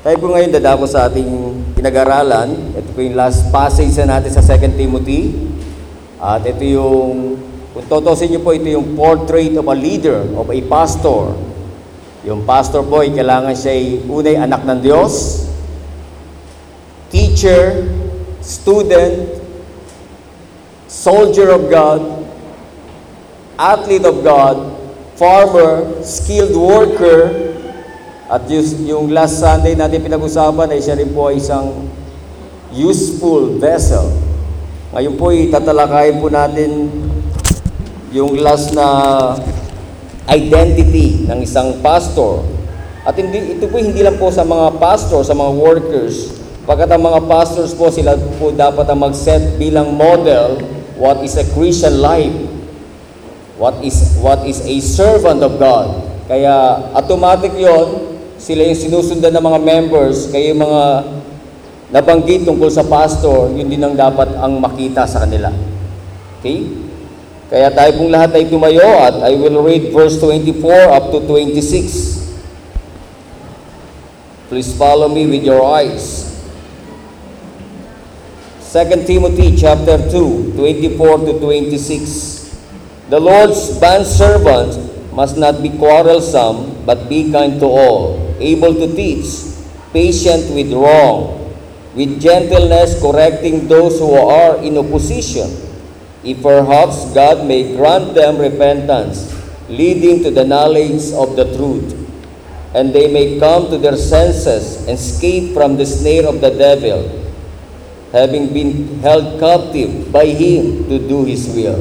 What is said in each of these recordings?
Tayo po ngayon dadako sa ating pinag-aralan. Ito po yung last passage na natin sa 2 Timothy. At ito yung, kung totosin niyo po, ito yung portrait of a leader, of a pastor. Yung pastor po, kailangan siya ay unay anak ng Diyos, teacher, student, soldier of God, athlete of God, farmer, skilled worker, at yung, last Sunday natin pinag-usapan ay siya rin po ay isang useful vessel. Ngayon po itatalakayin po natin yung last na identity ng isang pastor. At hindi, ito po hindi lang po sa mga pastor, sa mga workers. Pagkat ang mga pastors po, sila po dapat ang mag-set bilang model what is a Christian life. What is, what is a servant of God. Kaya automatic yon sila yung sinusundan ng mga members, kaya yung mga nabanggit tungkol sa pastor, yun din ang dapat ang makita sa kanila. Okay? Kaya tayo pong lahat ay tumayo at I will read verse 24 up to 26. Please follow me with your eyes. 2 Timothy chapter 2, 24 to 26. The Lord's bondservant must not be quarrelsome, but be kind to all, able to teach, patient with wrong, with gentleness correcting those who are in opposition, if perhaps God may grant them repentance, leading to the knowledge of the truth, and they may come to their senses and escape from the snare of the devil, having been held captive by him to do his will.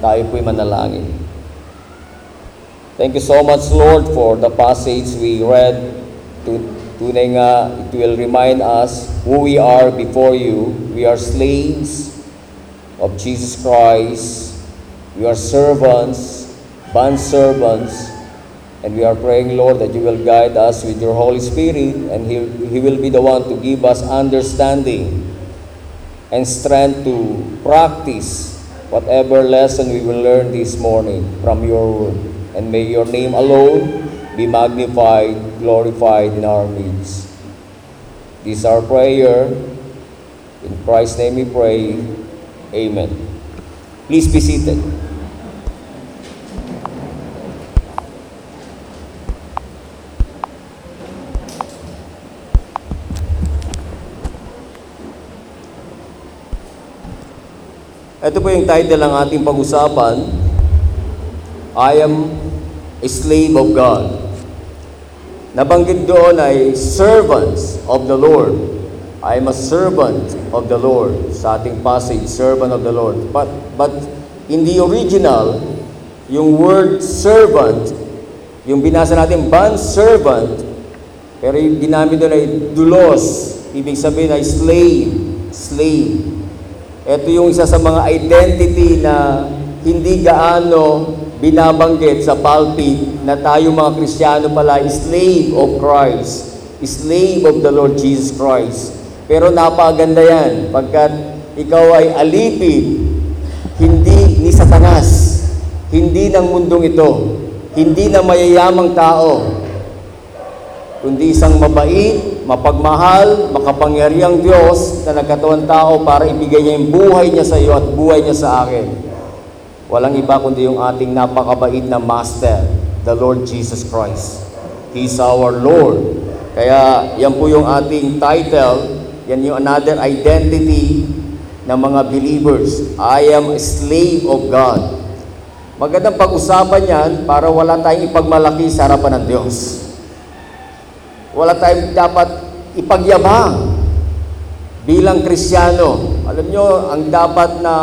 Tayo po'y manalangin. Thank you so much, Lord, for the passage we read. Tu- Tunay nga, it will remind us who we are before you. We are slaves of Jesus Christ. We are servants, bond servants, and we are praying, Lord, that you will guide us with your Holy Spirit, and He, he will be the one to give us understanding and strength to practice whatever lesson we will learn this morning from your word. And may your name alone be magnified, glorified in our midst. This is our prayer. In Christ's name we pray. Amen. Please be seated. Ito po yung title ng ating pag-usapan. I am a slave of God. Nabanggit doon ay servants of the Lord. I am a servant of the Lord. Sa ating passage, servant of the Lord. But, but in the original, yung word servant, yung binasa natin, bond servant, pero yung ginamit doon ay dulos. Ibig sabihin ay slave. Slave. Ito yung isa sa mga identity na hindi gaano binabanggit sa pulpit na tayo mga Kristiyano pala, slave of Christ, slave of the Lord Jesus Christ. Pero napaganda yan, pagkat ikaw ay alipid, hindi ni Satanas, hindi ng mundong ito, hindi ng mayayamang tao, kundi isang mabait, mapagmahal, makapangyariang Diyos na nagkatawan tao para ibigay niya yung buhay niya sa iyo at buhay niya sa akin. Walang iba kundi yung ating napakabait na Master, the Lord Jesus Christ. He is our Lord. Kaya yan po yung ating title, yan yung another identity ng mga believers. I am a slave of God. Magandang pag-usapan yan para wala tayong ipagmalaki sa harapan ng Diyos. Wala tayong dapat ipagyabang bilang Kristiyano. Alam nyo, ang dapat na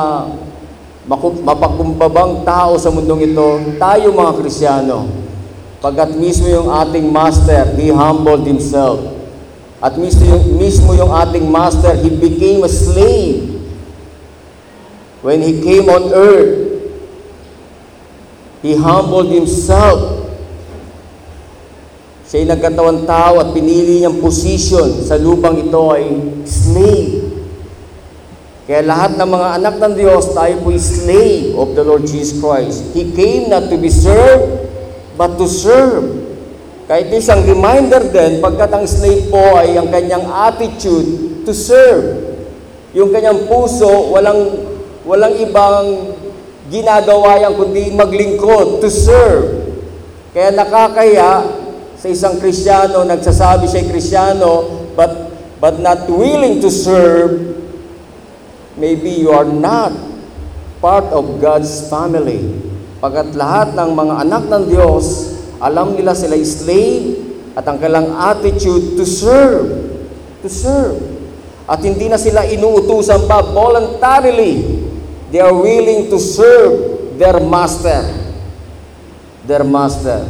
mapagkumbabang tao sa mundong ito, tayo mga Kristiyano. Pagkat mismo yung ating Master, He humbled Himself. At mismo yung, mismo yung ating Master, He became a slave. When He came on earth, He humbled Himself. Siya'y nagkatawan tao at pinili niyang position sa lupang ito ay slave. Kaya lahat ng mga anak ng Diyos, tayo po'y slave of the Lord Jesus Christ. He came not to be served, but to serve. Kahit isang reminder din, pagkat ang slave po ay ang kanyang attitude to serve. Yung kanyang puso, walang, walang ibang ginagawa yan kundi maglingkod, to serve. Kaya nakakaya sa isang Kristiyano, nagsasabi siya Kristiyano, but, but not willing to serve, maybe you are not part of God's family. Pagkat lahat ng mga anak ng Diyos, alam nila sila slave at ang kailang attitude to serve. To serve. At hindi na sila inuutusan pa voluntarily. They are willing to serve their master. Their master.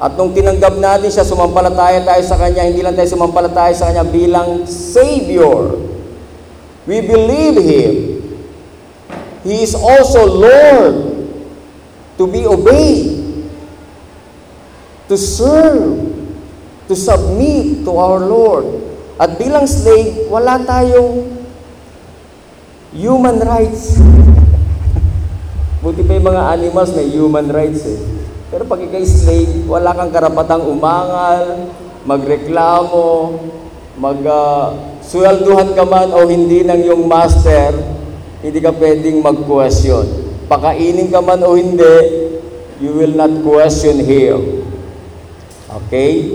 At nung tinanggap natin siya, sumampalataya tayo sa Kanya, hindi lang tayo sumampalataya sa Kanya bilang Savior. We believe Him. He is also Lord to be obeyed, to serve, to submit to our Lord. At bilang slave, wala tayong human rights. Buti pa yung mga animals may human rights eh. Pero pag ikay slave, wala kang karapatang umangal, magreklamo, mag uh, swelduhan ka man o hindi ng iyong master, hindi ka pwedeng mag-question. Pakainin ka man o hindi, you will not question him. Okay?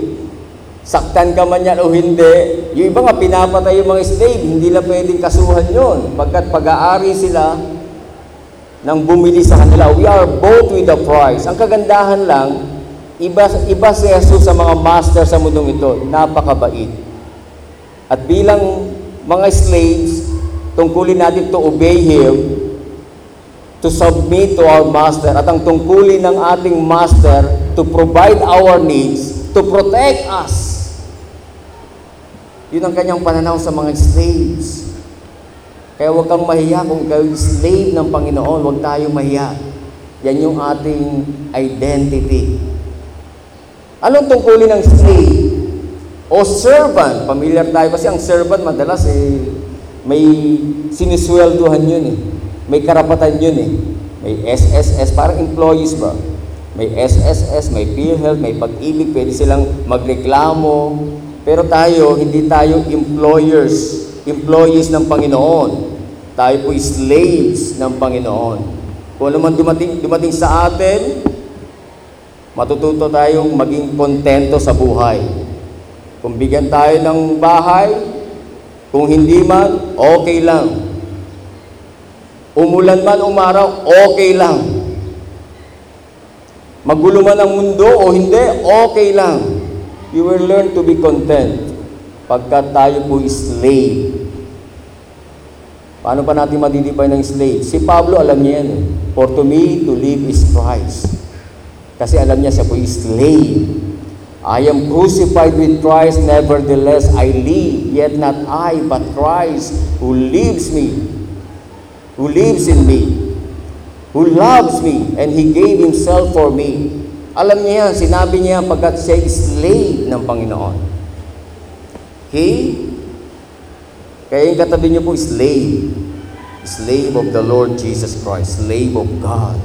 Saktan ka man yan o hindi, yung iba nga pinapatay yung mga slave, hindi na pwedeng kasuhan yon Pagkat pag-aari sila, nang bumili sa kanila. We are both with the price. Ang kagandahan lang, iba, iba si Jesus sa mga master sa mundong ito. Napakabait. At bilang mga slaves, tungkulin natin to obey Him, to submit to our master. At ang tungkulin ng ating master, to provide our needs, to protect us. Yun ang kanyang pananaw sa mga slaves. Kaya huwag kang mahiya kung kayo slave ng Panginoon, huwag tayong mahiya. Yan yung ating identity. Anong tungkulin ng slave? O servant, familiar tayo kasi ang servant madalas eh, may sinisweldohan yun eh. May karapatan yun eh. May SSS, parang employees ba? May SSS, may PhilHealth, may pag-ibig, pwede silang magreklamo. Pero tayo, hindi tayo employers, employees ng Panginoon. Tayo po slaves ng Panginoon. Kung ano man dumating, dumating sa atin, matututo tayong maging kontento sa buhay. Kung bigyan tayo ng bahay, kung hindi man, okay lang. Umulan man, umaraw, okay lang. Magulo man ang mundo o hindi, okay lang. You will learn to be content pagkat tayo po slave. Paano pa natin madidipay ng slave? Si Pablo alam niya yan. eh. For to me, to live is Christ. Kasi alam niya siya po slave. I am crucified with Christ, nevertheless I live, yet not I, but Christ who lives me, who lives in me, who loves me, and He gave Himself for me. Alam niya yan, sinabi niya pagkat siya slave ng Panginoon. Okay? Kaya yung katabi niyo po, slave. Slave of the Lord Jesus Christ. Slave of God.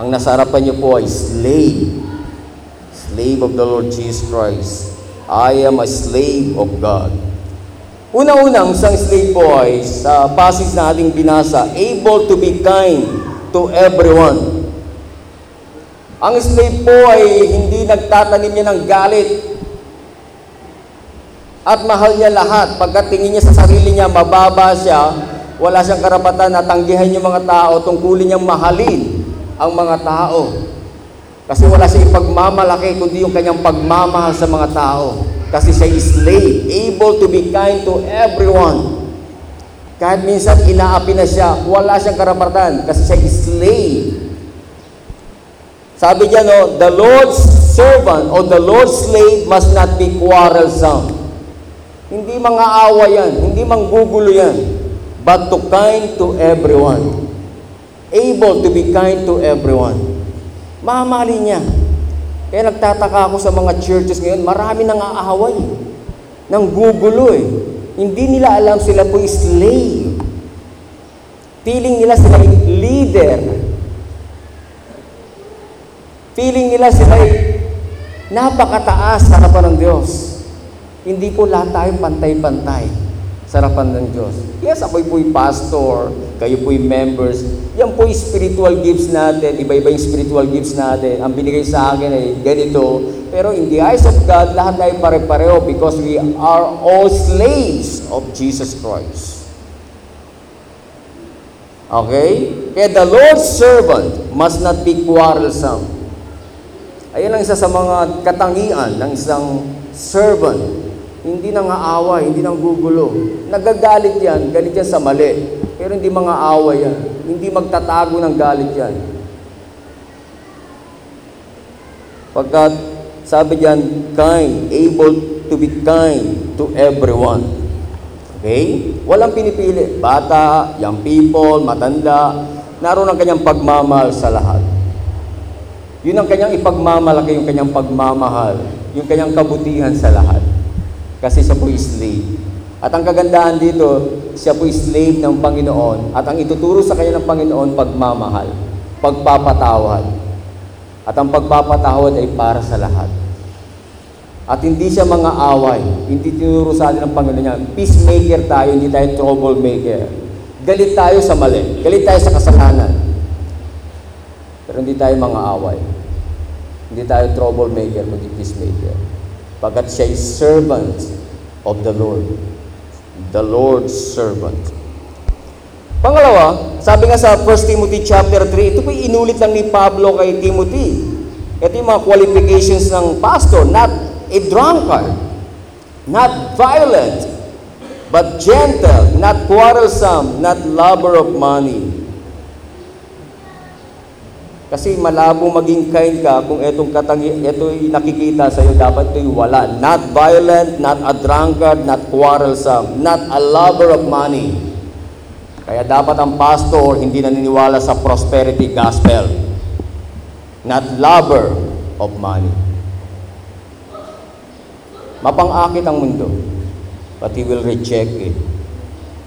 Ang nasa niyo po ay slave. Slave of the Lord Jesus Christ. I am a slave of God. Una-unang isang slave po ay sa passage na ating binasa, able to be kind to everyone. Ang slave po ay hindi nagtatanim niya ng galit at mahal niya lahat. Pagkatingin niya sa sarili niya, mababa siya, wala siyang karapatan na tanggihan yung mga tao, tungkulin niyang mahalin ang mga tao. Kasi wala siya ipagmamalaki, kundi yung kanyang pagmamahal sa mga tao. Kasi siya is slave, able to be kind to everyone. Kahit minsan inaapi na siya, wala siyang karapatan kasi siya is slave. Sabi niya, no, the Lord's servant or the Lord's slave must not be quarrelsome. Hindi mga awa yan, hindi manggugulo yan, but to kind to everyone. Able to be kind to everyone. Mamali niya. Kaya nagtataka ako sa mga churches ngayon, marami nang aaway. Nang gugulo eh. Hindi nila alam sila po slave. Feeling nila sila leader. Feeling nila sila Napakataas sa harapan ng Diyos. Hindi po lahat tayo pantay-pantay sa harapan ng Diyos. Yes, ako'y po'y pastor, kayo po'y members. Yan po'y spiritual gifts natin, iba-iba yung spiritual gifts natin. Ang binigay sa akin ay ganito. Pero in the eyes of God, lahat tayo pare-pareho because we are all slaves of Jesus Christ. Okay? Kaya the Lord's servant must not be quarrelsome. Ayan ang isa sa mga katangian ng isang servant. Hindi nang aaway, hindi nang gugulo. Nagagalit yan, galit yan sa mali. Pero hindi mga away yan. Hindi magtatago ng galit yan. Pagkat sabi diyan, kind, able to be kind to everyone. Okay? Walang pinipili. Bata, young people, matanda, naroon ang kanyang pagmamahal sa lahat. Yun ang kanyang ipagmamalaki, yung kanyang pagmamahal, yung kanyang kabutihan sa lahat. Kasi siya po slave. At ang kagandahan dito, siya po slave ng Panginoon. At ang ituturo sa kanya ng Panginoon, pagmamahal, pagpapatawad. At ang pagpapatawad ay para sa lahat. At hindi siya mga away. Hindi tinuro sa atin ng Panginoon niya. Peacemaker tayo, hindi tayo troublemaker. Galit tayo sa mali. Galit tayo sa kasalanan. Pero hindi tayo mga away. Hindi tayo troublemaker, kundi peacemaker. Pagkat siya ay servant of the Lord. The Lord's servant. Pangalawa, sabi nga sa 1 Timothy chapter 3, ito po inulit lang ni Pablo kay Timothy. Ito yung mga qualifications ng pastor. Not a drunkard, not violent, but gentle, not quarrelsome, not lover of money. Kasi malabo maging kind ka kung itong katangi, ito'y nakikita sa iyo, dapat ito'y wala. Not violent, not a drunkard, not quarrelsome, not a lover of money. Kaya dapat ang pastor hindi naniniwala sa prosperity gospel. Not lover of money. Mapang-akit ang mundo, but he will reject it.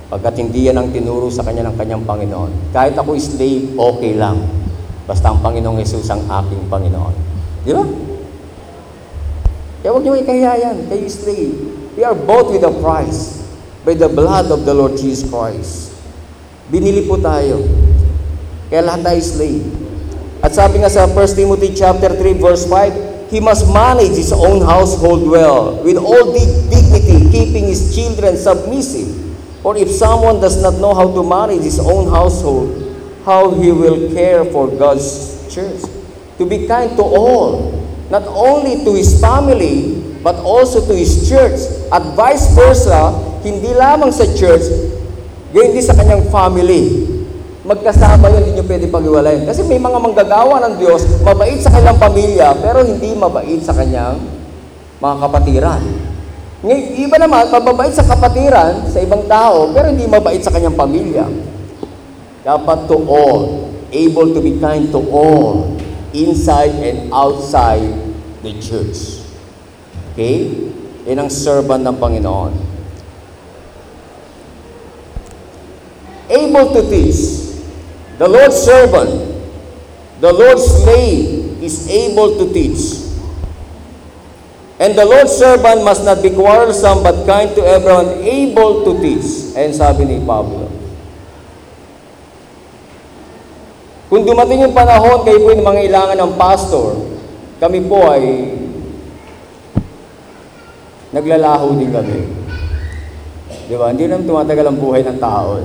Pagkat hindi yan ang tinuro sa kanya ng kanyang Panginoon. Kahit ako slave, okay lang. Basta ang Panginoong Yesus ang aking Panginoon. Di ba? Kaya huwag niyo ikahiya yan. Kayo slave. We are bought with a price by the blood of the Lord Jesus Christ. Binili po tayo. Kaya lahat tayo slave. At sabi nga sa 1 Timothy chapter 3 verse 5, he must manage his own household well, with all dig- dignity, keeping his children submissive. For if someone does not know how to manage his own household, how he will care for God's church. To be kind to all, not only to his family, but also to his church. At vice versa, hindi lamang sa church, gayon din sa kanyang family. Magkasama yun, hindi nyo pwede pag-iwalayin. Kasi may mga manggagawa ng Diyos, mabait sa kanyang pamilya, pero hindi mabait sa kanyang mga kapatiran. Ngayon, iba naman, mababait sa kapatiran, sa ibang tao, pero hindi mabait sa kanyang pamilya. Dapat to all, able to be kind to all, inside and outside the church. Okay? Yan ang servant ng Panginoon. Able to teach. The Lord's servant, the Lord's slave is able to teach. And the Lord's servant must not be quarrelsome but kind to everyone, able to teach. Ayan sabi ni Pablo. Kung dumating yung panahon, kayo po yung mga ilangan ng pastor, kami po ay naglalaho din kami. Di ba? Hindi naman tumatagal ang buhay ng tao.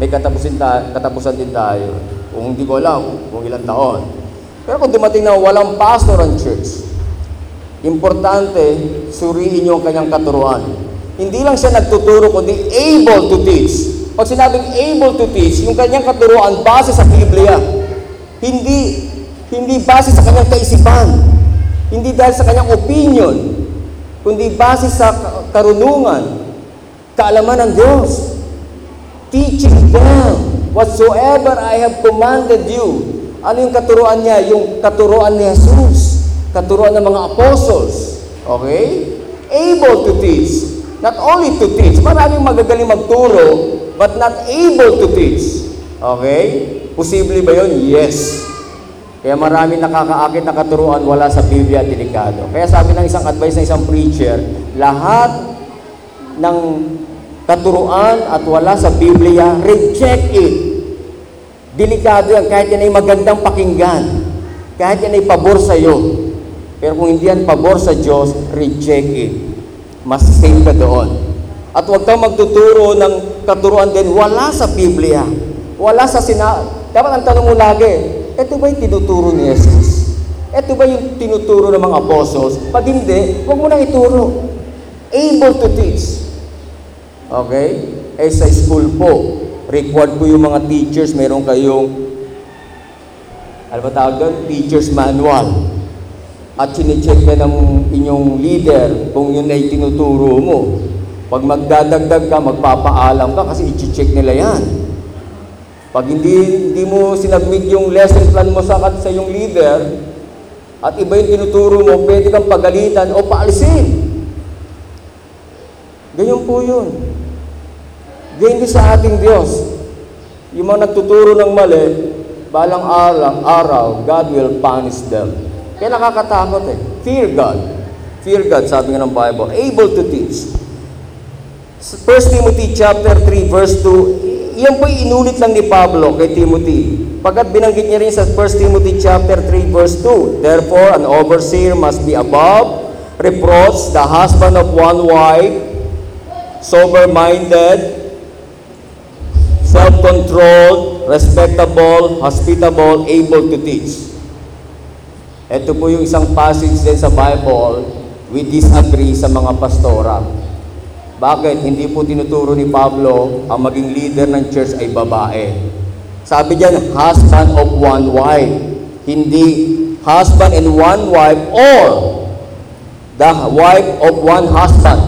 May katapusin, ta- katapusan din tayo. Kung hindi ko alam kung ilang taon. Pero kung dumating na walang pastor ang church, importante, suriin niyo ang kanyang katuruan. Hindi lang siya nagtuturo, kundi able to teach. Pag sinabing able to teach, yung kanyang katuruan base sa Biblia. Hindi, hindi base sa kanyang kaisipan. Hindi dahil sa kanyang opinion. Kundi base sa ka- karunungan, kaalaman ng Diyos. Teaching them whatsoever I have commanded you. Ano yung katuruan niya? Yung katuruan ni Jesus. Katuruan ng mga apostles. Okay? Able to teach. Not only to teach. Maraming magagaling magturo, but not able to teach. Okay? Posible ba yun? Yes. Kaya marami nakakaakit na katuruan wala sa Biblia delikado. Kaya sabi ng isang advice ng isang preacher, lahat ng katuruan at wala sa Biblia, reject it. Delikado yan, kahit yan ay magandang pakinggan. Kahit yan ay pabor sa iyo. Pero kung hindi yan pabor sa Diyos, reject it. Mas safe ka doon. At huwag kang magtuturo ng katuruan din wala sa Biblia. Wala sa sina... Dapat ang tanong mo lagi, ito ba yung tinuturo ni Jesus? Ito ba yung tinuturo ng mga apostles? Pag hindi, huwag mo nang ituro. Able to teach. Okay? Eh sa school po, required po yung mga teachers, meron kayong, ano ba tawag doon? Teacher's manual. At sinicheck ka ng inyong leader kung yun ay tinuturo mo. Pag magdadagdag ka, magpapaalam ka kasi i-check nila yan. Pag hindi, hindi mo sinabmit yung lesson plan mo sa, sa yung leader, at iba yung tinuturo mo, pwede kang pagalitan o paalisin. Ganyan po yun. Ganyan din sa ating Diyos. Yung mga nagtuturo ng mali, balang araw, araw, God will punish them. Kaya nakakatakot eh. Fear God. Fear God, sabi nga ng Bible. Able to teach. 1 Timothy chapter 3 verse 2, yan po inulit lang ni Pablo kay Timothy. Pagkat binanggit niya rin sa 1 Timothy chapter 3 verse 2, Therefore, an overseer must be above reproach, the husband of one wife, sober-minded, self-controlled, respectable, hospitable, able to teach. Ito po yung isang passage din sa Bible, we disagree sa mga pastora. Bakit? Hindi po tinuturo ni Pablo ang maging leader ng church ay babae. Sabi diyan, husband of one wife. Hindi husband and one wife or the wife of one husband.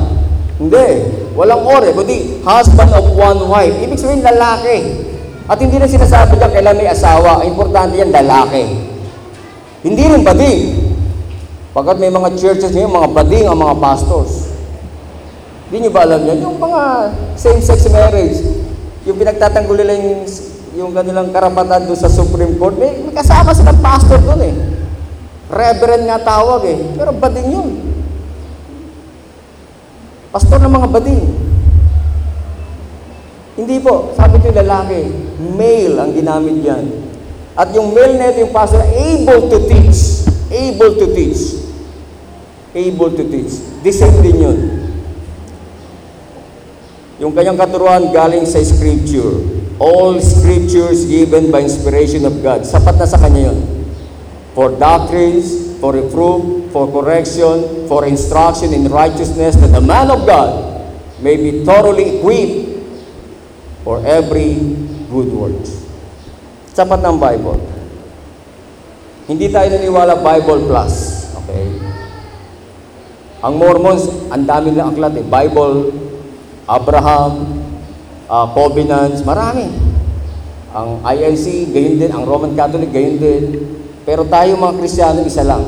Hindi. Walang or eh, kundi husband of one wife. Ibig sabihin lalaki. At hindi na sinasabi niya kailan may asawa. Importante yan, lalaki. Hindi rin bading. Pagkat may mga churches ngayon, mga bading ang mga pastors. Hindi nyo ba alam yan? Yung mga same-sex marriage, yung pinagtatanggol nila yung, yung kanilang karapatan doon sa Supreme Court, may, may kasama silang pastor doon eh. Reverend nga tawag eh. Pero bading yun. Pastor ng mga bading. Hindi po, sabi ko lalaki, male ang ginamit yan. At yung male na ito, yung pastor, able to teach. Able to teach. Able to teach. The same din yun. Yung kanyang katuruan galing sa scripture. All scriptures given by inspiration of God. Sapat na sa kanya yun. For doctrines, for reproof, for correction, for instruction in righteousness, that the man of God may be thoroughly equipped for every good work. Sapat ng Bible. Hindi tayo naniniwala Bible plus. Okay? Ang Mormons, ang dami nilang aklat eh. Bible, Abraham, uh, Covenants, marami. Ang INC, gayon din. Ang Roman Catholic, gayon din. Pero tayo mga Kristiyano, isa lang.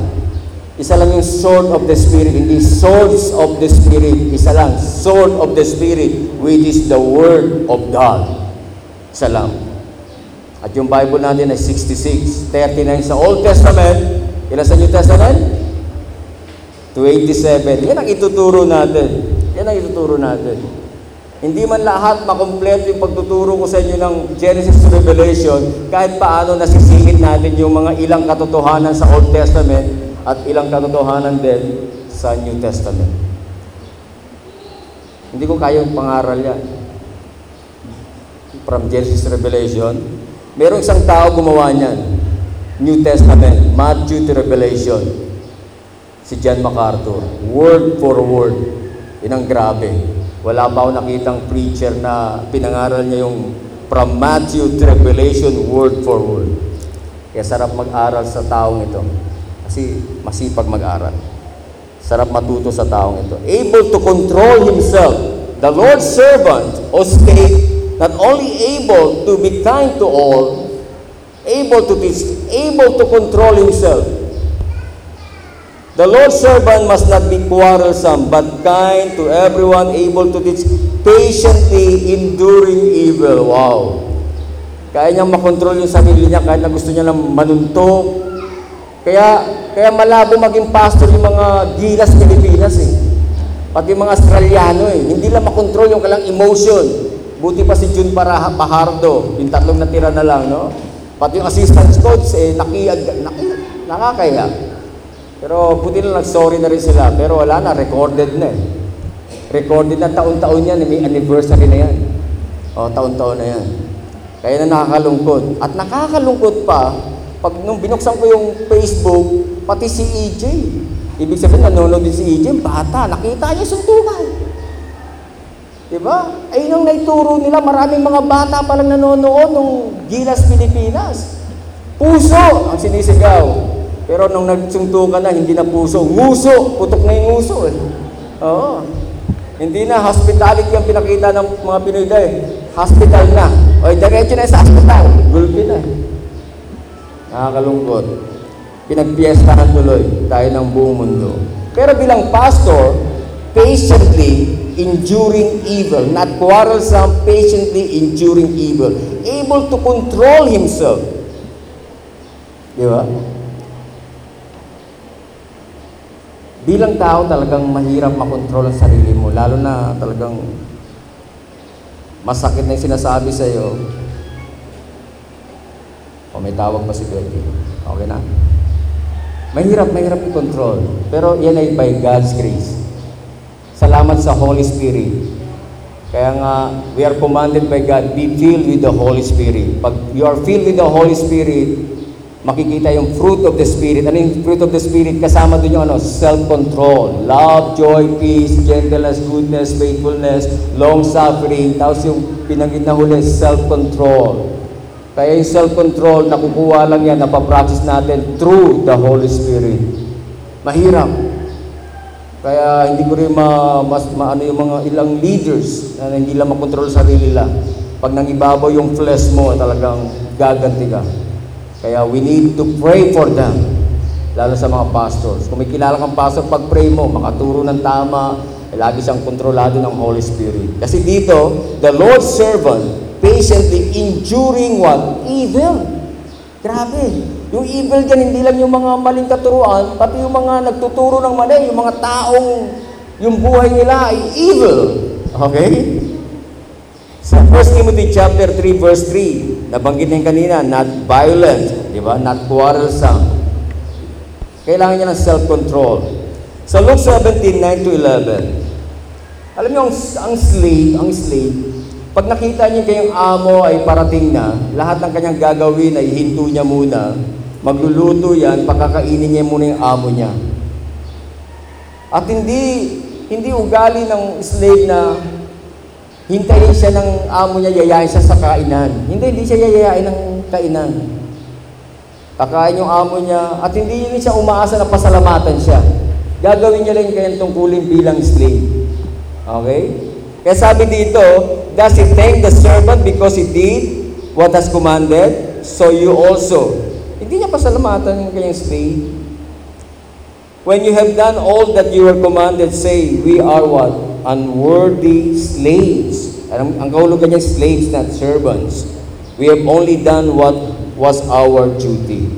Isa lang yung sword of the Spirit, hindi swords of the Spirit. Isa lang, sword of the Spirit, which is the Word of God. Isa lang. At yung Bible natin ay 66, 39 sa Old Testament, ilan sa New Testament? 287. Yan ang ituturo natin. Yan ang ituturo natin. Hindi man lahat makompleto yung pagtuturo ko sa inyo ng Genesis to Revelation, kahit paano nasisingit natin yung mga ilang katotohanan sa Old Testament at ilang katotohanan din sa New Testament. Hindi ko kayang pangaral yan. From Genesis to Revelation, merong isang tao gumawa niyan. New Testament, Matthew to Revelation. Si John MacArthur. Word for word. Yan ang grabe. Wala pa ako nakitang preacher na pinangaral niya yung from Matthew to Revelation, word for word. Kaya sarap mag-aral sa taong ito. Kasi masipag mag-aral. Sarap matuto sa taong ito. Able to control himself. The Lord's servant, o state, not only able to be kind to all, able to teach, able to control himself. The Lord's servant must not be quarrelsome, but kind to everyone, able to teach, patiently enduring evil. Wow! Kaya niyang makontrol yung sarili niya kahit na gusto niya lang manuntok, Kaya, kaya malabo maging pastor yung mga gilas Pilipinas eh. Pati mga Australiano eh. Hindi lang makontrol yung kalang emotion. Buti pa si Jun Paraha- Pajardo, yung tatlong natira na lang, no? Pati yung assistant coach, eh, nakiag, naki, nakakaya. Pero buti na nag-sorry na rin sila. Pero wala na, recorded na eh. Recorded na taon-taon yan, may anniversary na yan. O, taon-taon na yan. Kaya na nakakalungkot. At nakakalungkot pa, pag nung binuksan ko yung Facebook, pati si EJ. Ibig sabihin, nanonood din si EJ, bata, nakita niya suntukan. Diba? Ayun ang naituro nila, maraming mga bata palang nanonood ng Gilas Pilipinas. Puso ang sinisigaw. Pero nung nagsuntukan na, hindi na puso. Nguso, putok na yung nguso eh. Oo. Hindi na hospitality ang pinakita ng mga Pinoy dahil. Hospital na. O, diretso na sa hospital. Gulpi na eh. Nakakalungkot. Pinagpiestahan tuloy tayo ng buong mundo. Pero bilang pastor, patiently enduring evil, not quarrelsome, patiently enduring evil, able to control himself. Di ba? Bilang tao talagang mahirap makontrol ang sarili mo, lalo na talagang masakit na yung sinasabi sa iyo. O may tawag pa si Betty. Okay na? Mahirap, mahirap i-control. Pero yan ay by God's grace. Salamat sa Holy Spirit. Kaya nga, we are commanded by God, be filled with the Holy Spirit. Pag you are filled with the Holy Spirit, makikita yung fruit of the Spirit. Ano yung fruit of the Spirit? Kasama dun yung ano, self-control, love, joy, peace, gentleness, goodness, faithfulness, long-suffering. Tapos yung pinanggit na huli, self-control. Kaya yung self-control, nakukuha lang yan, napapractice natin through the Holy Spirit. Mahirap. Kaya hindi ko rin ma, mas, maano yung mga ilang leaders na hindi lang makontrol sa sarili nila. Pag nangibabaw yung flesh mo, talagang gaganti ka. Kaya we need to pray for them. Lalo sa mga pastors. Kung may kilala kang pastor, pag-pray mo, makaturo ng tama, lagi siyang kontrolado ng Holy Spirit. Kasi dito, the Lord's servant patiently enduring what? Evil. Grabe. Yung evil dyan, hindi lang yung mga maling katuruan, pati yung mga nagtuturo ng mali, yung mga taong yung buhay nila ay evil. Okay? Sa 1 Timothy chapter 3 verse 3, nabanggit na yung kanina, not violent, di ba? Not quarrelsome. Kailangan niya ng self-control. Sa Luke 17, 9 to 11, alam niyo, ang, ang slave, ang slave, pag nakita niya kayong amo ay parating na, lahat ng kanyang gagawin ay hinto niya muna, magluluto yan, pakakainin niya muna yung amo niya. At hindi, hindi ugali ng slave na hintayin siya ng amo niya, yayain siya sa kainan. Hindi, hindi siya yayain ng kainan. Kakain yung amo niya, at hindi rin siya umaasa na pasalamatan siya. Gagawin niya rin kayang tungkulin bilang slave. Okay? Kaya sabi dito, Does he thank the servant because he did what has commanded? So you also. Hindi niya pasalamatan yung kanyang slave. When you have done all that you were commanded, say, We are what? Unworthy slaves. Ang, ang kahulugan niya, slaves, not servants. We have only done what was our duty.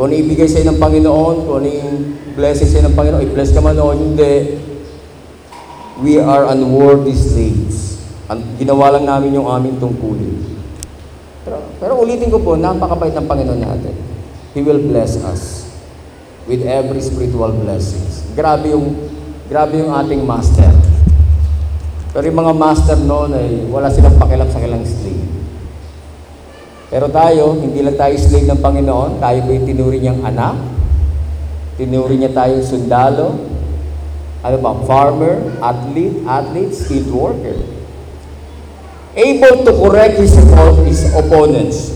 Kung ano ibigay sa'yo ng Panginoon, kung ano yung blessing sa'yo ng Panginoon, i-bless ka man o hindi, we are unworthy slaves. Ang ginawa lang namin yung aming tungkulin. Pero, pero ulitin ko po, napakabait ng Panginoon natin. He will bless us with every spiritual blessings. Grabe yung, grabe yung ating master. Pero yung mga master noon ay wala silang pakialam sa kailang slave. Pero tayo, hindi lang tayo slave ng Panginoon, tayo yung tinuri niyang anak? Tinuri niya tayong sundalo? Ano ba? Farmer, athlete, athlete, skilled worker. Able to correct his, his opponents.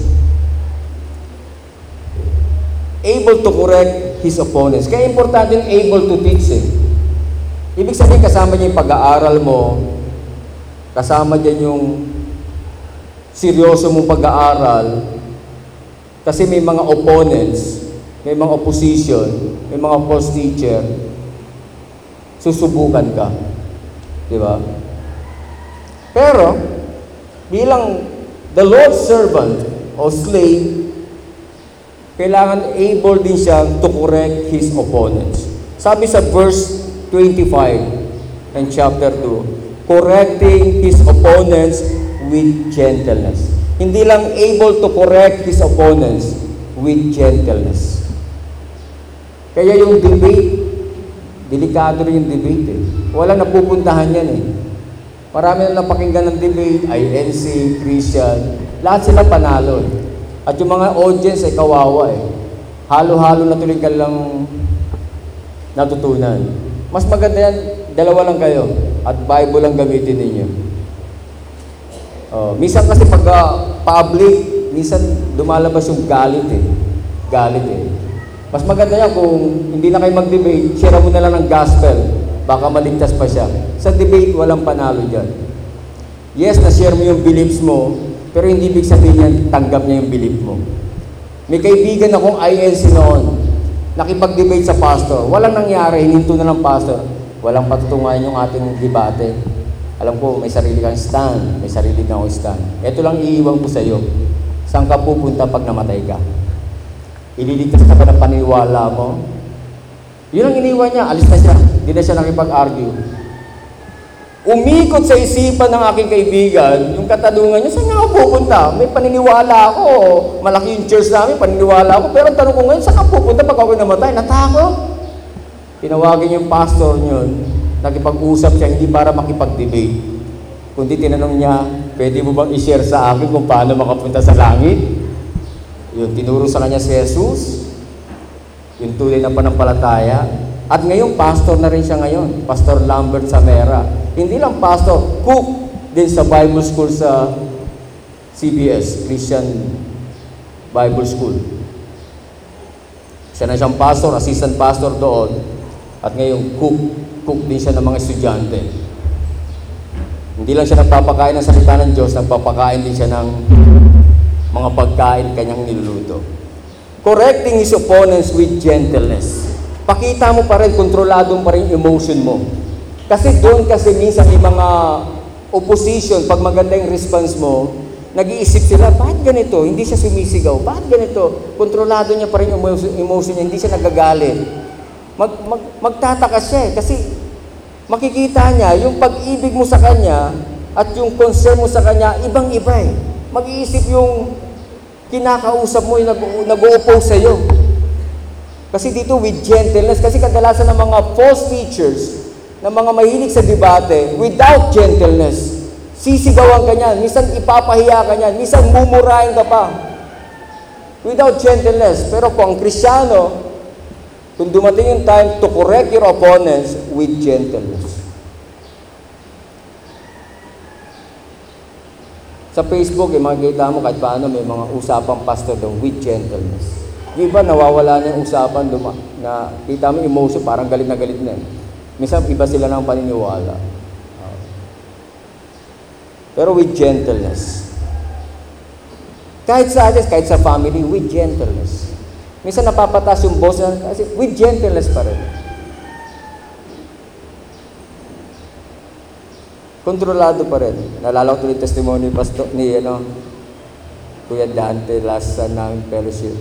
Able to correct his opponents. Kaya importante yung able to teach eh. Ibig sabihin kasama niya yung pag-aaral mo, kasama niya yung seryoso mong pag-aaral, kasi may mga opponents, may mga opposition, may mga false teacher, susubukan ka. Di ba? Pero, bilang the Lord's servant o slave, kailangan able din siyang to correct his opponents. Sabi sa verse 25 and chapter 2, correcting his opponents with gentleness. Hindi lang able to correct his opponents with gentleness. Kaya yung debate, delikado rin yung debate eh. Walang napupuntahan yan eh. Marami na napakinggan ng debate, INC, Christian, lahat sila panalo eh. At yung mga audience ay kawawa eh. Halo-halo na tuloy ka lang natutunan. Mas maganda yan, dalawa lang kayo at Bible lang gamitin ninyo. Oh, minsan kasi pag ah, public, minsan dumalabas yung galit eh. Galit eh. Mas maganda yan kung hindi na kayo mag-debate, share mo na lang ng gospel. Baka maligtas pa siya. Sa debate, walang panalo dyan. Yes, na-share mo yung beliefs mo, pero hindi ibig sabihin yan, tanggap niya yung belief mo. May kaibigan akong INC noon, nakipag-debate sa pastor. Walang nangyari, hininto na ng pastor. Walang patutungayan yung ating debate. Alam ko, may sarili kang stand, may sarili kang stand. Ito lang iiwan ko sa iyo. Saan ka pupunta pag namatay ka? Ililigtas ka ba ng paniwala mo? Yun ang iniwan niya, alis na siya. Hindi na siya nakipag-argue. Umikot sa isipan ng aking kaibigan, yung katanungan niya, saan nga ako pupunta? May paniniwala ako. Malaki yung church namin, paniniwala ako. Pero ang tanong ko ngayon, saan ka pupunta pag ako namatay? Natakot. Tinawagin yung pastor niyon, nakipag-usap siya, hindi para makipag-debate. Kundi tinanong niya, pwede mo bang i-share sa akin kung paano makapunta sa langit? Yun, tinuro sa kanya si Jesus, yung tunay na panampalataya. At ngayon, pastor na rin siya ngayon. Pastor Lambert Samera. Hindi lang pastor, cook din sa Bible School sa CBS, Christian Bible School. Siya na siyang pastor, assistant pastor doon. At ngayon, cook. Cook din siya ng mga estudyante. Hindi lang siya nagpapakain ng salita ng Diyos, nagpapakain din siya ng mga pagkain kanyang niluluto. Correcting his opponents with gentleness. Pakita mo pa rin, kontrolado pa rin yung emotion mo. Kasi doon kasi minsan may mga opposition, pag maganda yung response mo, nag-iisip sila, bakit ganito? Hindi siya sumisigaw. Bakit ganito? Kontrolado niya pa rin yung emotion niya, hindi siya nagagalit. Mag, mag, magtataka siya eh, kasi makikita niya yung pag-ibig mo sa kanya at yung concern mo sa kanya, ibang-iba eh. Mag-iisip yung kinakausap mo yung nag- nag-o-oppose sa'yo. Kasi dito with gentleness, kasi kadalasan ng mga false teachers, ng mga mahilig sa debate, without gentleness, sisigawan ka niyan, minsan ipapahiya ka niyan, minsan mumurahin ka pa. Without gentleness. Pero kung ang Krisyano, kung dumating yung time to correct your opponents with gentleness. Sa Facebook, eh, makikita mo kahit paano may mga usapang pastor doon with gentleness. Yung iba, nawawala na yung usapan duma, na kita mo emotion, parang galit na galit na. eh. Minsan, iba sila ng paniniwala. Pero with gentleness. Kahit sa others, kahit sa family, with gentleness. Minsan napapatas yung boss na, kasi with gentleness pa rin. Kontrolado pa rin. Nalala ko tuloy testimony ni Pastor, ni ano, Kuya Dante last sa ng fellowship.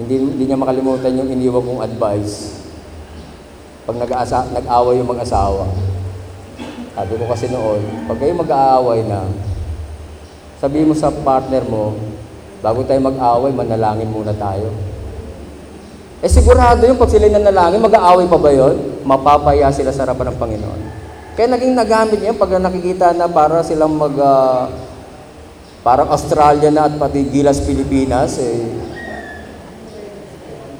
Hindi, hindi niya makalimutan yung iniwan kong advice. Pag nag-asa, nag-away yung mag-asawa. Sabi ko kasi noon, pag kayo mag-aaway na, sabihin mo sa partner mo, bago tayo mag-away, manalangin muna tayo. Eh sigurado yung pag sila nanalangin, mag-aaway pa ba yun? Mapapaya sila sa harapan ng Panginoon. Kaya naging nagamit niya pag nakikita na para silang mag... ah, parang Australia na at pati Gilas Pilipinas, eh,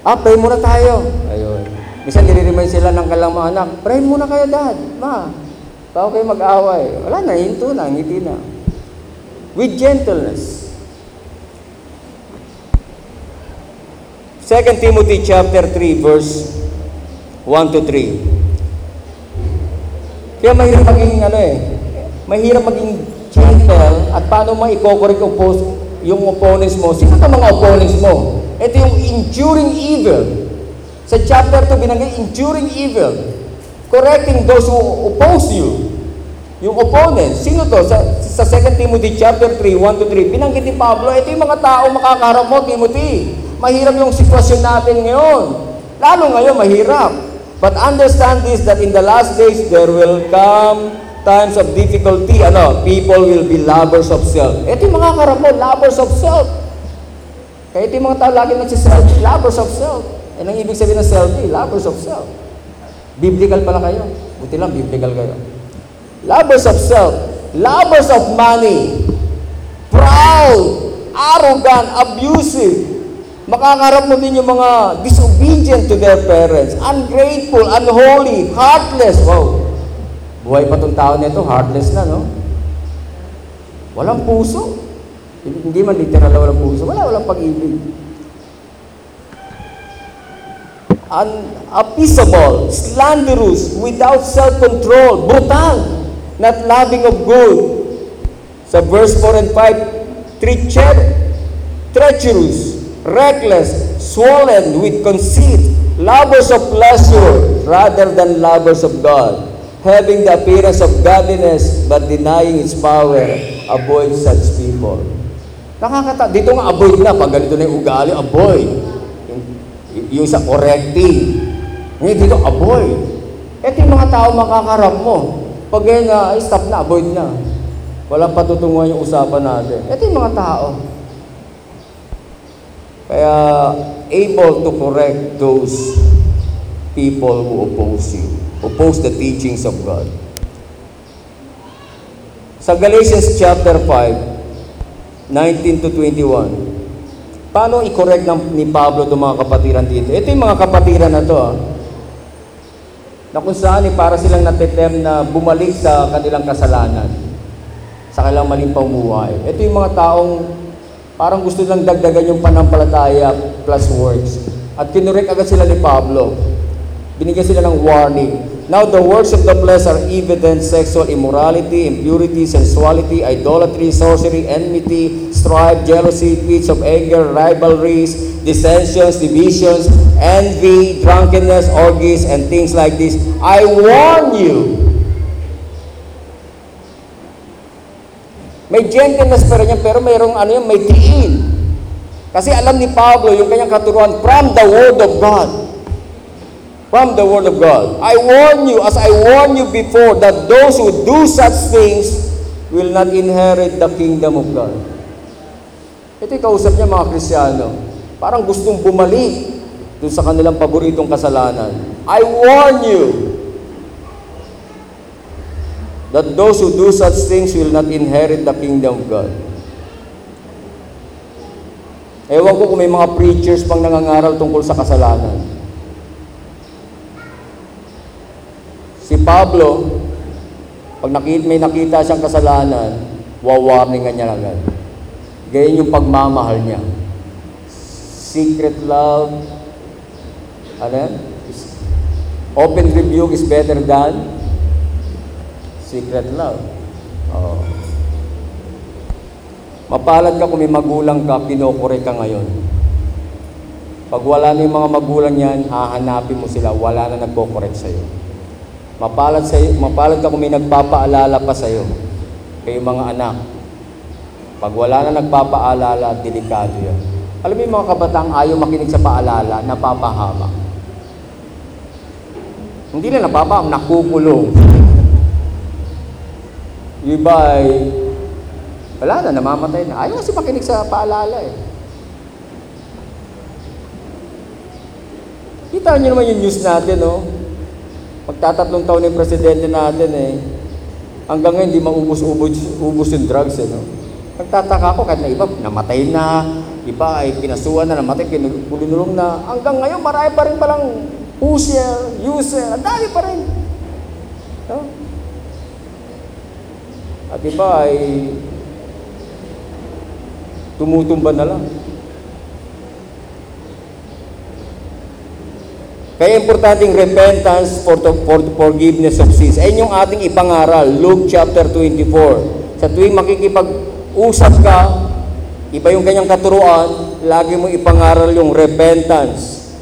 ah, pray muna tayo. Ayun. Minsan nire-remind sila ng kalang mga anak, pray muna kayo dad, ma. Bago kayo mag-away. Wala na, hinto na, ngiti na. With gentleness. 2 Timothy chapter 3 verse 1 to 3. Kaya mahirap maging ano eh, mahirap maging gentle at paano mo i-correct yung opponents mo. Sino ka mga opponents mo? Ito yung enduring evil. Sa chapter 2 binanggit enduring evil. Correcting those who oppose you Yung opponent, sino to? Sa, sa 2 Timothy chapter 3, 1 to 3, binanggit ni Pablo, ito yung mga tao makakaharap mo, Timothy. Mahirap yung sitwasyon natin ngayon. Lalo ngayon, mahirap. But understand this, that in the last days, there will come times of difficulty. Ano? People will be lovers of self. Ito yung mga karap mo, lovers of self. Kaya ito yung mga tao lagi nagsiselfie, lovers of self. Yan ang ibig sabihin ng selfie, lovers of self. Biblical pala kayo. Buti lang, biblical kayo. Lovers of self, lovers of money, proud, arrogant, abusive. Makakarap mo din yung mga disobedient to their parents, ungrateful, unholy, heartless. Wow. Buhay pa tong tao nito, heartless na, no? Walang puso. Hindi man literal na walang puso. Wala, walang pag-ibig. unappeasable, slanderous, without self-control, brutal, not loving of good. Sa verse 4 and 5, treacher, treacherous, reckless, swollen with conceit, lovers of pleasure rather than lovers of God, having the appearance of godliness but denying its power, avoid such people. Nakakata, dito nga avoid na, pag ganito na yung ugali, avoid. Yung, yung sa correcting. Ngayon dito, avoid. Ito yung mga tao makakarap mo. Pag ganyan na, stop na, avoid na. Walang patutunguhan yung usapan natin. Ito yung mga tao. Kaya, able to correct those people who oppose you, oppose the teachings of God. Sa Galatians chapter 5, 19 to 21, paano i-correct ng, ni Pablo itong mga kapatiran dito? Ito yung mga kapatiran na to, ah, na kung saan eh, para silang natitem na bumalik sa kanilang kasalanan, sa kanilang maling pamuhay. Ito yung mga taong parang gusto lang dagdagan yung panampalataya plus words. At kinurek agad sila ni Pablo. Binigyan sila ng warning. Now the works of the flesh are evident sexual immorality, impurity, sensuality, idolatry, sorcery, enmity, strife, jealousy, fits of anger, rivalries, dissensions, divisions, envy, drunkenness, orgies, and things like this. I warn you. May gentleness pa rin yan, pero mayroong ano yan, may tiin. Kasi alam ni Pablo yung kanyang katuruan from the Word of God. From the Word of God. I warn you, as I warn you before, that those who do such things will not inherit the kingdom of God. Ito yung kausap niya mga Krisyano. Parang gustong bumalik dun sa kanilang paboritong kasalanan. I warn you that those who do such things will not inherit the kingdom of God. Ewan ko kung may mga preachers pang nangangaral tungkol sa kasalanan. Si Pablo, pag nakita, may nakita siyang kasalanan, wawarningan niya agad. Ganyan yung pagmamahal niya. Secret love, ano Open rebuke is better than secret love. Oo. Mapalad ka kung may magulang ka, kinokore ka ngayon. Pag wala na yung mga magulang yan, hahanapin mo sila, wala na nagko-correct sa'yo. Mapalad, sa'yo, mapalad ka kung may nagpapaalala pa sa'yo, kayong mga anak. Pag wala na nagpapaalala, delikado yan. Alam mo yung mga kabataan ayaw makinig sa paalala, napapahamak. Hindi na napapahamak, nakukulong. Yung iba ay, wala na, namamatay na. Ayaw kasi makinig sa paalala eh. Kita niyo naman yung news natin, no? Magtatatlong taon yung presidente natin eh. Hanggang ngayon, hindi maubos-ubos ubos yung drugs eh, no? Nagtataka ako kahit na iba, namatay na, iba ay pinasuhan na, namatay, kinulong na. Hanggang ngayon, marami pa rin palang pusher, user, ang dami pa rin. No? At iba ay tumutumba na lang. Kaya importanteng repentance for, the, for the forgiveness of sins. Ayun yung ating ipangaral, Luke chapter 24. Sa tuwing makikipag-usap ka, iba yung kanyang katuruan, lagi mo ipangaral yung repentance.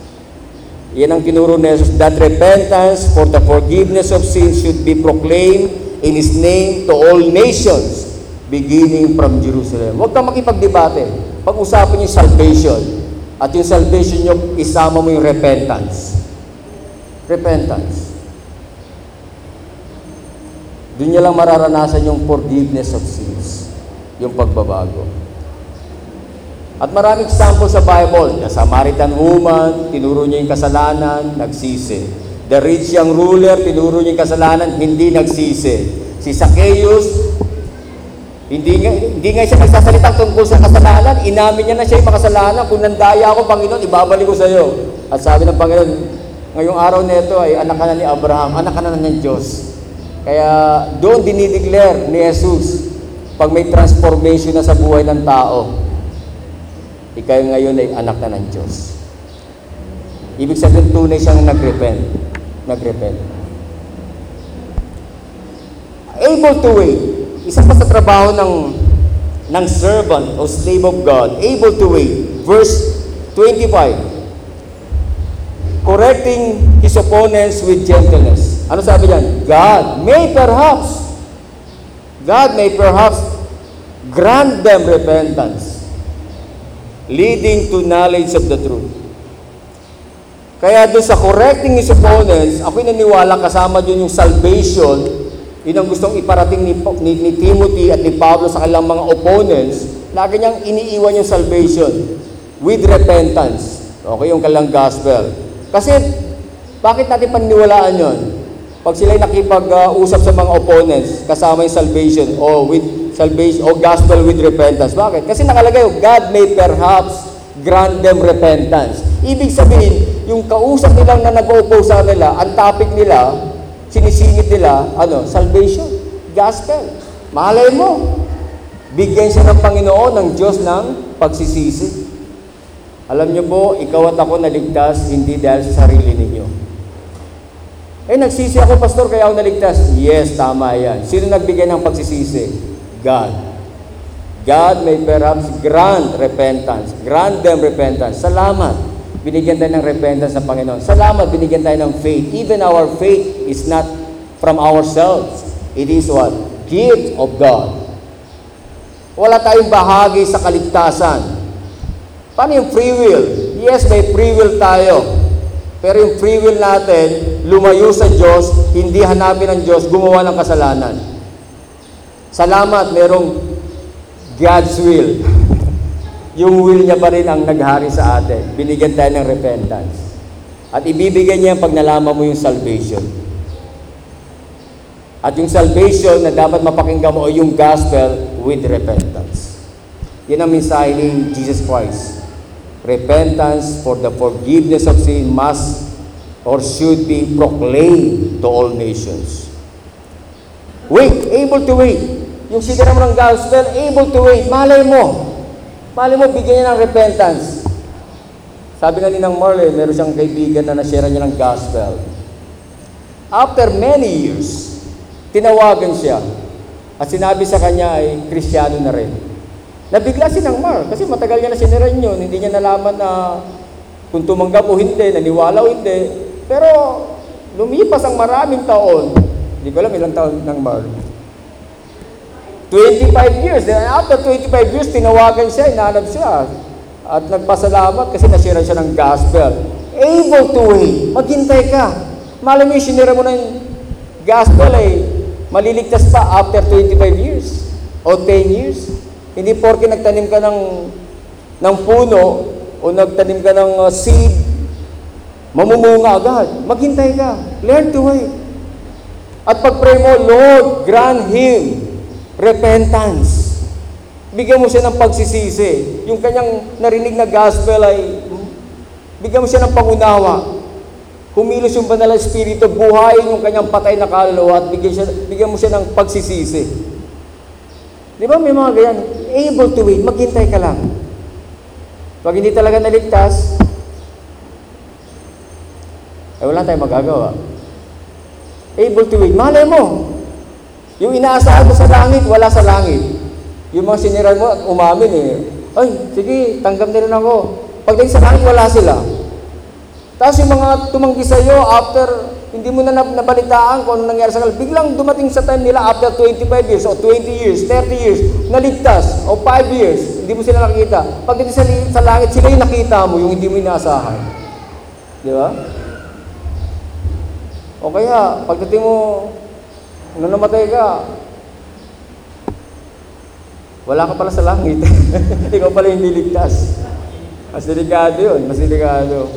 Yan ang tinuro ni Jesus, that repentance for the forgiveness of sins should be proclaimed in His name to all nations, beginning from Jerusalem. Huwag kang makipagdebate. Pag-usapan yung salvation. At yung salvation nyo, isama mo yung repentance. Repentance. Doon niya lang mararanasan yung forgiveness of sins. Yung pagbabago. At maraming example sa Bible. The Samaritan woman, tinuro niya yung kasalanan, nagsisi. The rich young ruler, tinuro niya kasalanan, hindi nagsisi. Si Zacchaeus, hindi nga, hindi nga siya nagsasalita tungkol sa kasalanan. Inamin niya na siya yung makasalanan. Kung nandaya ako, Panginoon, ibabalik ko sa iyo. At sabi ng Panginoon, ngayong araw na ito ay anak ka na ni Abraham, anak ka na ng Diyos. Kaya doon dinideclare ni Jesus, pag may transformation na sa buhay ng tao, ikaw ngayon ay anak na ng Diyos. Ibig sabihin, tunay siyang nag-repent. Nag-repent. Able to wait. Isa pa sa trabaho ng, ng servant o slave of God, able to wait. Verse 25. Correcting his opponents with gentleness. Ano sabi diyan? God may perhaps, God may perhaps grant them repentance leading to knowledge of the truth. Kaya doon sa correcting his opponents, ako'y naniwala kasama doon yung salvation, yun ang gustong iparating ni, ni, ni Timothy at ni Pablo sa kanilang mga opponents, lagi niyang iniiwan yung salvation with repentance. Okay, yung kanilang gospel. Kasi, bakit natin paniniwalaan yon? Pag sila'y nakipag-usap sa mga opponents, kasama yung salvation, o with salvation, o gospel with repentance. Bakit? Kasi nakalagay, God may perhaps grant them repentance. Ibig sabihin, yung kausap nilang na nag-oppose sa nila, ang topic nila, sinisingit nila, ano, salvation, gospel. Malay mo, bigyan siya ng Panginoon, ng Diyos ng pagsisisi. Alam niyo po, ikaw at ako naligtas hindi dahil sa sarili ninyo. Eh, nagsisi ako, pastor, kaya ako naligtas. Yes, tama yan. Sino nagbigay ng pagsisisi? God. God may perhaps grant repentance. Grant them repentance. Salamat. Binigyan tayo ng repentance ng Panginoon. Salamat, binigyan tayo ng faith. Even our faith is not from ourselves. It is what? Gift of God. Wala tayong bahagi sa kaligtasan. Paano yung free will? Yes, may free will tayo. Pero yung free will natin, lumayo sa Diyos, hindi hanapin ng Diyos, gumawa ng kasalanan. Salamat, merong God's will. Yung will niya pa rin ang naghari sa atin. Binigyan tayo ng repentance. At ibibigay niya pag nalaman mo yung salvation. At yung salvation na dapat mapakinggan mo o yung gospel with repentance. Yan ang mensahe ni Jesus Christ. Repentance for the forgiveness of sin must or should be proclaimed to all nations. Wait, able to wait. Yung sigara mo ng gospel, able to wait. Malay mo. Malay mo, bigyan niya ng repentance. Sabi nga ni ng Marley, meron siyang kaibigan na nashare niya ng gospel. After many years, tinawagan siya. At sinabi sa kanya ay kristyano na rin. Nabigla si Nang Mar kasi matagal niya na siniran yun. Hindi niya nalaman na kung tumanggap o hindi, naniwala o hindi. Pero lumipas ang maraming taon. Hindi ko alam ilang taon ng Mar. 25 years. Then after 25 years, tinawagan siya, inanap siya. At nagpasalamat kasi nasira siya ng gospel. Able to wait. Maghintay ka. Malam yung sinira mo ng gospel ay maliligtas pa after 25 years o 10 years. Hindi porke nagtanim ka ng, ng puno o nagtanim ka ng uh, seed, mamumunga agad. Maghintay ka. Learn to wait. At pag-pray mo, Lord, grant him repentance. Bigyan mo siya ng pagsisisi. Yung kanyang narinig na gospel ay, bigyan mo siya ng pangunawa. Humilos yung banal na espiritu, buhayin yung kanyang patay na kaluluwa at bigyan, siya, bigyan mo siya ng pagsisisi. Di ba may mga ganyan? Able to wait, maghintay ka lang. Pag hindi talaga naligtas, ay wala tayong magagawa. Able to wait. Malay mo, yung inaasahan mo sa langit, wala sa langit. Yung mga siniran mo, umamin eh. Ay, sige, tanggap na rin ako. Pagdating sa langit, wala sila. Tapos yung mga tumanggi sa after hindi mo na nab- nabalitaan kung ano nangyari sa kanila. Biglang dumating sa time nila after 25 years o 20 years, 30 years, naligtas o 5 years, hindi mo sila nakita. Pagdating sa, sa langit, sila yung nakita mo, yung hindi mo inaasahan. Di ba? O kaya, pagdating mo, nung namatay ka, wala ka pala sa langit. Ikaw pala yung niligtas. Mas delikado yun, mas delikado.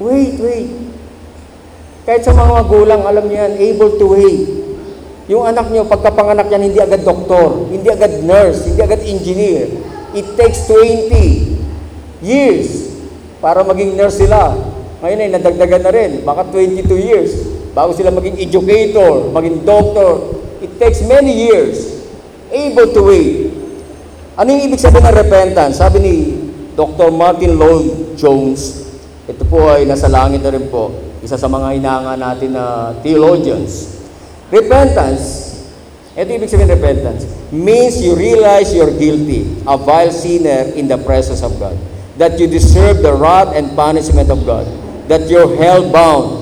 Wait, wait. Kahit sa mga magulang, alam niyo yan, able to wait. Yung anak niyo, pagkapanganak yan, hindi agad doktor, hindi agad nurse, hindi agad engineer. It takes 20 years para maging nurse sila. Ngayon ay nadagdagan na rin, baka 22 years bago sila maging educator, maging doctor. It takes many years. Able to wait. Ano yung ibig sabihin ng repentance? Sabi ni Dr. Martin Lloyd Jones, ito po ay nasa langit na rin po, isa sa mga hinanga natin na theologians. Repentance, ito ibig sabihin repentance, means you realize you're guilty, a vile sinner in the presence of God, that you deserve the wrath and punishment of God, that you're hell-bound.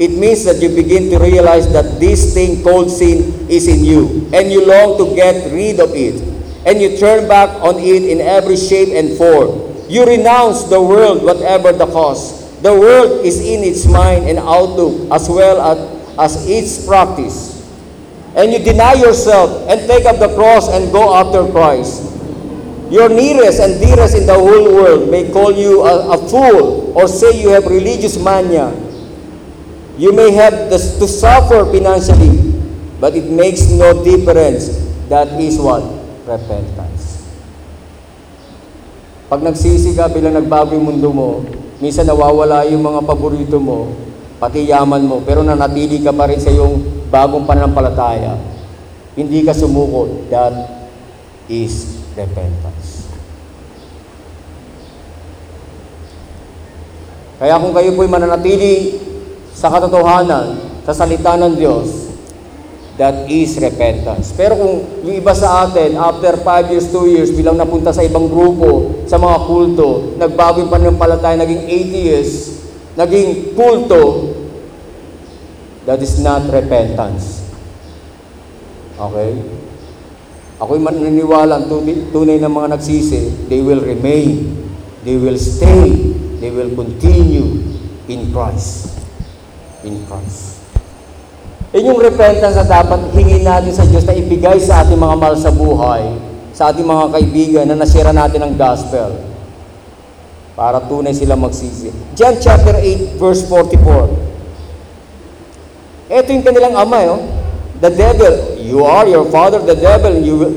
It means that you begin to realize that this thing called sin is in you, and you long to get rid of it, and you turn back on it in every shape and form. You renounce the world, whatever the cost. The world is in its mind and outlook as well as, as its practice. And you deny yourself and take up the cross and go after Christ. Your nearest and dearest in the whole world may call you a, a fool or say you have religious mania. You may have to suffer financially, but it makes no difference. That is what? Repentance. Pag nagsisi ka bilang nagbago yung mundo mo, minsan nawawala yung mga paborito mo, pati yaman mo, pero nanatili ka pa rin sa iyong bagong pananampalataya. Hindi ka sumuko. That is repentance. Kaya kung kayo po'y mananatili sa katotohanan, sa salita ng Diyos, that is repentance. Pero kung yung iba sa atin, after 5 years, 2 years, bilang napunta sa ibang grupo, sa mga kulto, nagbago yung pananampalataya, naging atheist, naging kulto, that is not repentance. Okay? Ako'y maniniwala tunay, ng mga nagsisi, they will remain, they will stay, they will continue in Christ. In Christ. Yun yung repentance na dapat hingin natin sa Diyos na ibigay sa ating mga mahal sa buhay, sa ating mga kaibigan na nasira natin ang gospel para tunay sila magsisi. John chapter 8 verse 44. Ito yung kanilang ama, oh. The devil, you are your father, the devil, you,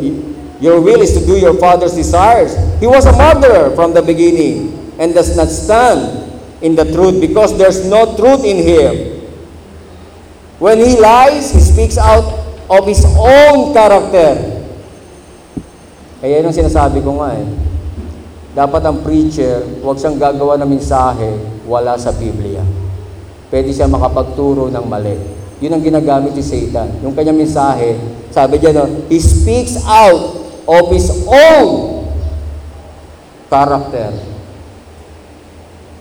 your will is to do your father's desires. He was a murderer from the beginning and does not stand in the truth because there's no truth in him. When he lies, he speaks out of his own character. Kaya yun ang sinasabi ko nga eh. Dapat ang preacher, huwag siyang gagawa ng mensahe wala sa Biblia. Pwede siya makapagturo ng mali. Yun ang ginagamit ni Satan. Yung kanyang mensahe, sabi niya, no, he speaks out of his own character.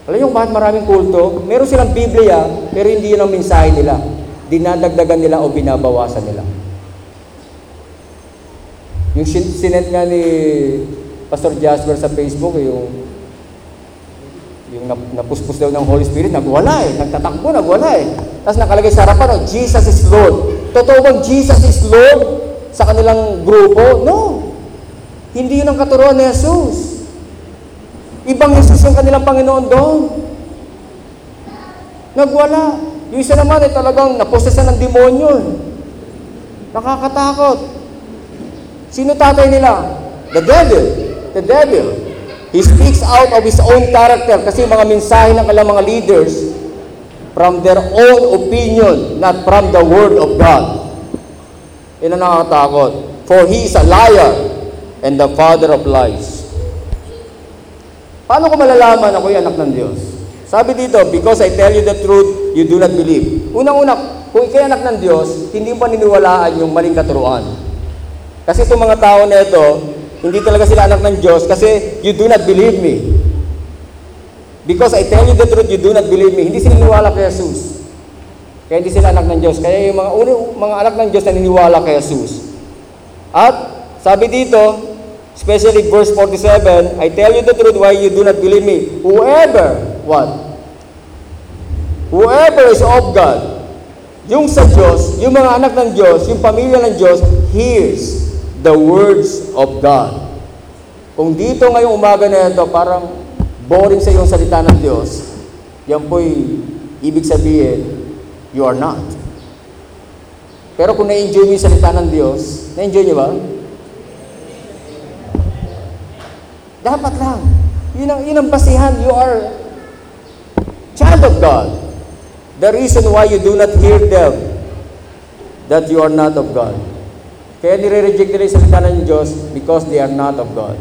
Alam niyo bakit maraming kulto? Meron silang Biblia, pero hindi yun ang mensahe nila. Dinadagdagan nila o binabawasan nila. Yung sin- sinet nga ni Pastor Jasper sa Facebook, yung yung nap- napuspos daw ng Holy Spirit, nagwala eh. Nagtatakbo, nagwala eh. Tapos nakalagay sa harapan, oh, Jesus is Lord. Totoo bang Jesus is Lord sa kanilang grupo? No. Hindi yun ang katuruan ni Jesus. Ibang Jesus yung kanilang Panginoon doon. Nagwala. Yung isa naman ay talagang naposesan ng demonyo. Nakakatakot. Sino tatay nila? The devil. The devil. He speaks out of his own character kasi mga mensahe ng kanilang mga leaders from their own opinion, not from the Word of God. Yan ang nakakatakot. For he is a liar and the father of lies. Paano ko malalaman ako'y anak ng Diyos? Sabi dito, because I tell you the truth, you do not believe. Unang-una, kung ikay anak ng Diyos, hindi mo paniniwalaan yung maling katuruan. Kasi itong mga tao na ito, hindi talaga sila anak ng Diyos kasi you do not believe me. Because I tell you the truth, you do not believe me. Hindi sila niniwala kay Jesus. Kaya hindi sila anak ng Diyos. Kaya yung mga, uni, mga anak ng Diyos naniniwala kay Jesus. At sabi dito, especially verse 47, I tell you the truth why you do not believe me. Whoever, what? Whoever is of God, yung sa Diyos, yung mga anak ng Diyos, yung pamilya ng Diyos, hears the words of God. Kung dito ngayong umaga na ito, parang boring sa iyong salita ng Diyos, yan po'y ibig sabihin, you are not. Pero kung na-enjoy mo yung salita ng Diyos, na-enjoy niyo ba? Dapat lang. Yun ang, yun ang basihan. You are child of God. The reason why you do not hear them, that you are not of God. Kaya nire-reject nila yung salita ng Diyos because they are not of God.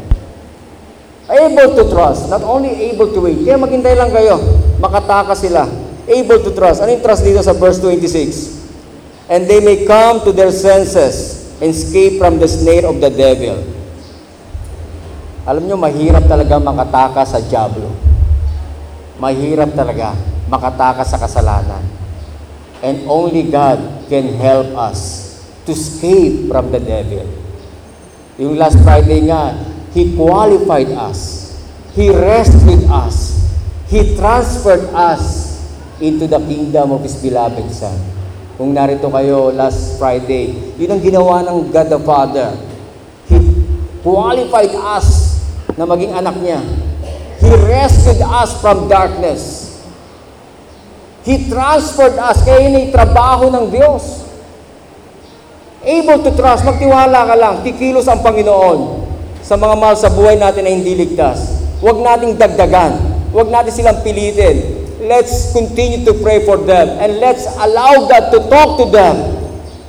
Able to trust, not only able to wait. Kaya maghintay lang kayo, makataka sila. Able to trust. Ano yung trust dito sa verse 26? And they may come to their senses and escape from the snare of the devil. Alam nyo, mahirap talaga makataka sa Diablo. Mahirap talaga makataka sa kasalanan. And only God can help us to escape from the devil. Yung last Friday nga, He qualified us. He rescued us. He transferred us into the kingdom of His beloved Son. Kung narito kayo last Friday, yun ang ginawa ng God the Father. He qualified us na maging anak niya. He rescued us from darkness. He transferred us. Kaya yun trabaho ng Diyos. Able to trust. Magtiwala ka lang. Kikilos ang Panginoon sa mga mahal sa buhay natin na hindi ligtas. Huwag nating dagdagan. Huwag natin silang pilitin. Let's continue to pray for them. And let's allow God to talk to them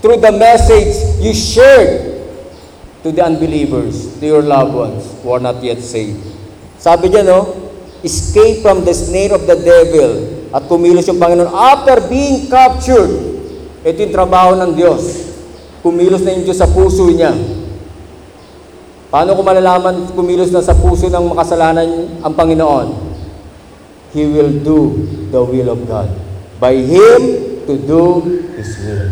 through the message you shared to the unbelievers, to your loved ones who are not yet saved. Sabi niya, no? Escape from the snare of the devil at kumilos yung Panginoon after being captured. Ito yung trabaho ng Diyos. Kumilos na yung Diyos sa puso niya. Paano ko malalaman kumilos na sa puso ng makasalanan ang Panginoon? He will do the will of God. By Him to do His will.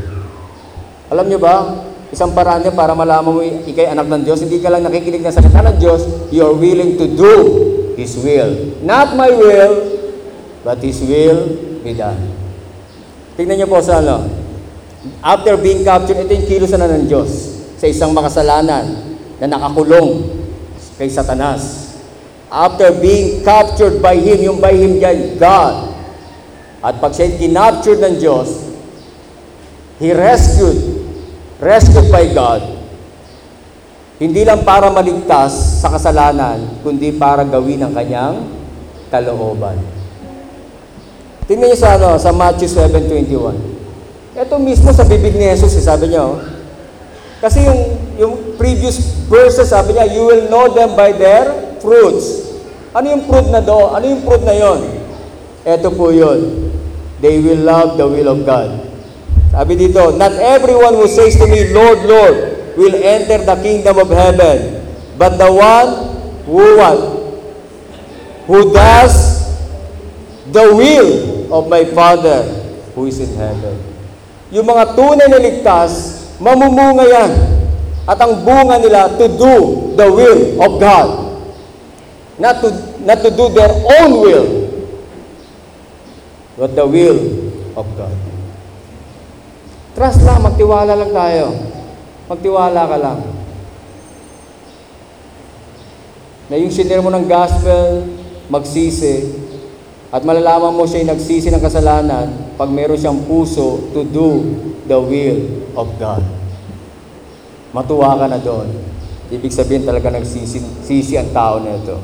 Alam niyo ba, isang paraan niya para malaman mo ikay anak ng Diyos, hindi ka lang nakikinig ng salita ng Diyos, you are willing to do His will. Not my will, but His will be done. Tingnan niyo po sa ano, after being captured, ito yung kilos na ng Diyos sa isang makasalanan na nakakulong kay Satanas. After being captured by Him, yung by Him dyan, God. At pag siya kinaptured ng Diyos, He rescued, rescued by God. Hindi lang para maligtas sa kasalanan, kundi para gawin ang kanyang kalooban. Tingnan niyo sa, ano, sa Matthew 7.21. Ito mismo sa bibig ni Jesus, eh, sabi niya, oh. Kasi yung, yung previous verses, sabi niya, you will know them by their fruits. Ano yung fruit na do? Ano yung fruit na yon? Ito po yun. They will love the will of God. Sabi dito, not everyone who says to me, Lord, Lord, will enter the kingdom of heaven, but the one who what? Who does the will of my Father who is in heaven. Yung mga tunay na ligtas, mamumunga yan. At ang bunga nila to do the will of God. Not to, not to do their own will, but the will of God. Trust lang, magtiwala lang tayo. Magtiwala ka lang. Na yung sinir mo ng gospel, magsisi, at malalaman mo siya nagsisi ng kasalanan pag meron siyang puso to do the will of God. Matuwa ka na doon. Ibig sabihin talaga nagsisi sisi ang tao na ito.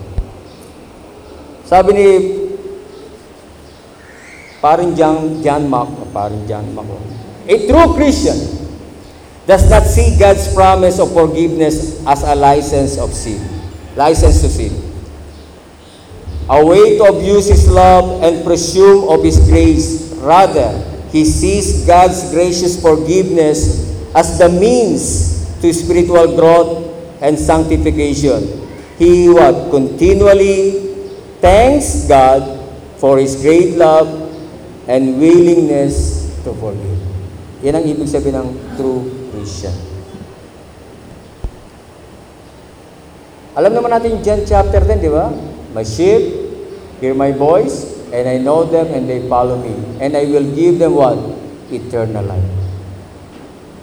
Sabi ni paring John, John Mark, paring John Mark, a true Christian does not see God's promise of forgiveness as a license of sin. License to sin. A way to abuse His love and presume of His grace. Rather, He sees God's gracious forgiveness as the means to spiritual growth and sanctification. He what? Continually thanks God for His great love and willingness to forgive. Yan ang ibig sabihin ng true Christian. Alam naman natin John chapter 10, di ba? My sheep hear my voice, and I know them and they follow me. And I will give them what? Eternal life.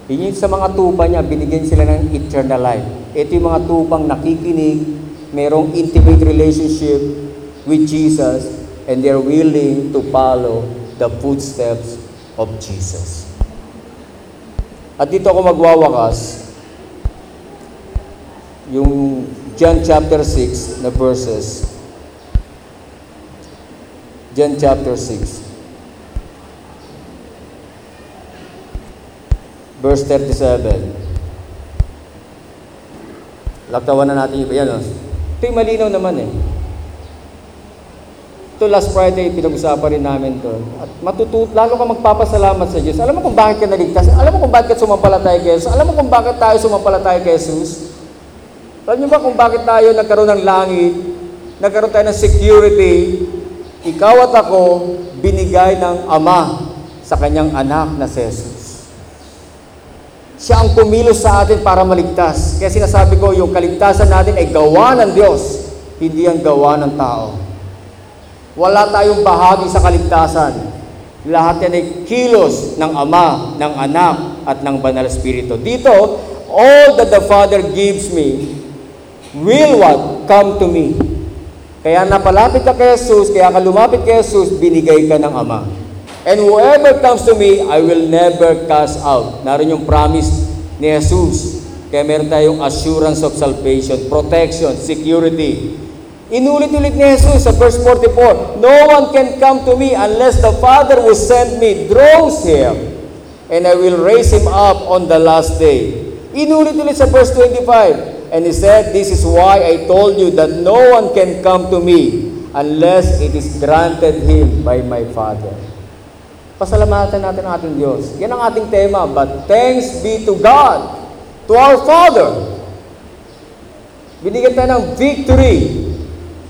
Yun sa mga tupa niya, binigyan sila ng eternal life. Ito yung mga tupang nakikinig, merong intimate relationship with Jesus, and they're willing to follow the footsteps of Jesus. At dito ako magwawakas, yung John chapter 6 na verses. John chapter 6. Verse 37. Laktawan na natin yung yan. Oh. Ito yung malinaw naman eh. Ito last Friday, pinag-usapan rin namin to. At matutut, lalo ka magpapasalamat sa Diyos. Alam mo kung bakit ka naligtas? Alam mo kung bakit sumampalataya kay Jesus? Alam mo kung bakit tayo sumampalataya kay Jesus? Alam niyo ba kung bakit tayo nagkaroon ng langit? Nagkaroon tayo ng security? Ikaw at ako, binigay ng Ama sa kanyang anak na si Jesus. Siya ang kumilos sa atin para maligtas. Kaya sinasabi ko, yung kaligtasan natin ay gawa ng Diyos, hindi ang gawa ng tao. Wala tayong bahagi sa kaligtasan. Lahat yan ay kilos ng Ama, ng Anak, at ng Banal Espiritu. Dito, all that the Father gives me will what? Come to me. Kaya napalapit ka kay Jesus, kaya ka lumapit kay Jesus, binigay ka ng Ama. And whoever comes to me, I will never cast out. Naroon yung promise ni Jesus. Kaya meron tayong assurance of salvation, protection, security. Inulit-ulit ni Jesus sa verse 44, No one can come to me unless the Father who sent me draws him, and I will raise him up on the last day. Inulit-ulit sa verse 25, and he said, This is why I told you that no one can come to me unless it is granted him by my Father. Pasalamatan natin ang ating Diyos. Yan ang ating tema. But thanks be to God, to our Father. Binigyan tayo ng victory.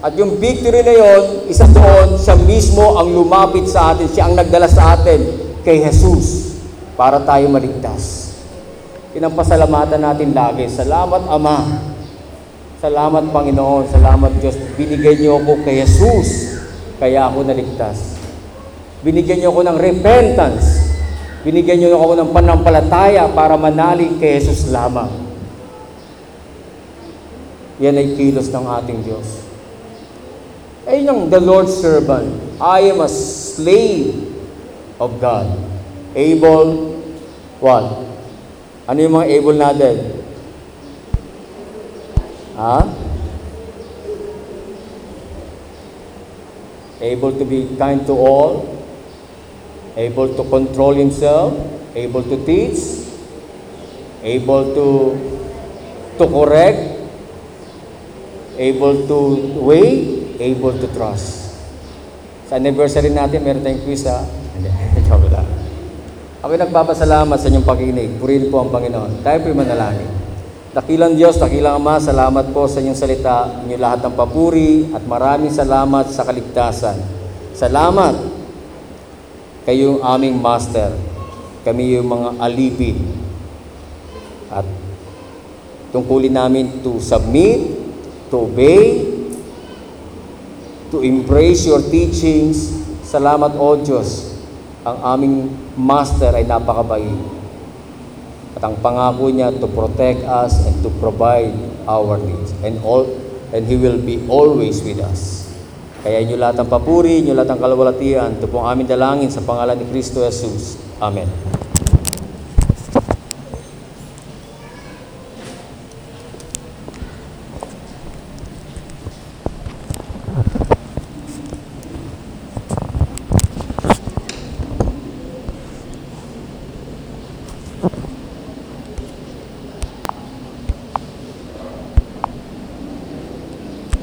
At yung victory na yon, isa doon, siya mismo ang lumapit sa atin. Siya ang nagdala sa atin kay Jesus para tayo maligtas. Pinapasalamatan natin lagi. Salamat, Ama. Salamat, Panginoon. Salamat, Diyos. Binigay niyo ako kay Jesus. Kaya ako naligtas. Binigyan niyo ako ng repentance. Binigyan niyo ako ng panampalataya para manalig kay Jesus lamang. Yan ay kilos ng ating Diyos. Ayun yung the Lord's servant. I am a slave of God. Able, what? Ano yung mga able natin? Ha? Able to be kind to all, able to control himself, able to teach, able to to correct, able to weigh, able to trust. Sa anniversary natin, meron tayong quiz ha. Hindi, joke lang. Ako'y nagpapasalamat sa inyong pakinig. Purihin po ang Panginoon. Tayo po'y manalangin. Dakilang Diyos, dakilang Ama, salamat po sa inyong salita, inyong lahat ng papuri, at maraming salamat sa kaligtasan. Salamat kayong aming Master. Kami yung mga alipin. At tungkulin namin to submit, to obey, to embrace your teachings. Salamat, O Diyos. Ang aming Master ay napakabait. At ang pangako niya to protect us and to provide our needs. And all and He will be always with us. Kaya inyo lahat ang papuri, inyo lahat ang kalawalatian. Ito po ang aming dalangin sa pangalan ni Kristo Jesus. Amen.